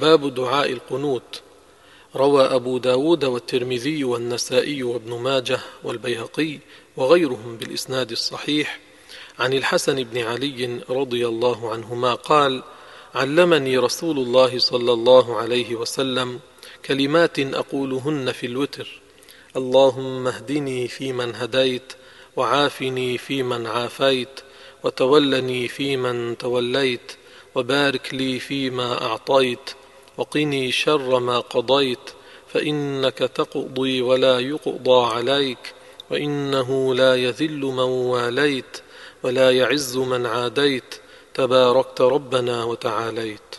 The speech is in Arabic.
باب دعاء القنوت. روى أبو داود والترمذي والنسائي وابن ماجه والبيهقي وغيرهم بالإسناد الصحيح. عن الحسن بن علي رضي الله عنهما قال علمني رسول الله صلى الله عليه وسلم كلمات أقولهن في الوتر اللهم اهدني فيمن هديت وعافني فيمن عافيت وتولني فيمن توليت وبارك لي فيما أعطيت وقني شر ما قضيت فإنك تقضي ولا يقضى عليك وإنه لا يذل من واليت ولا يعز من عاديت تباركت ربنا وتعاليت.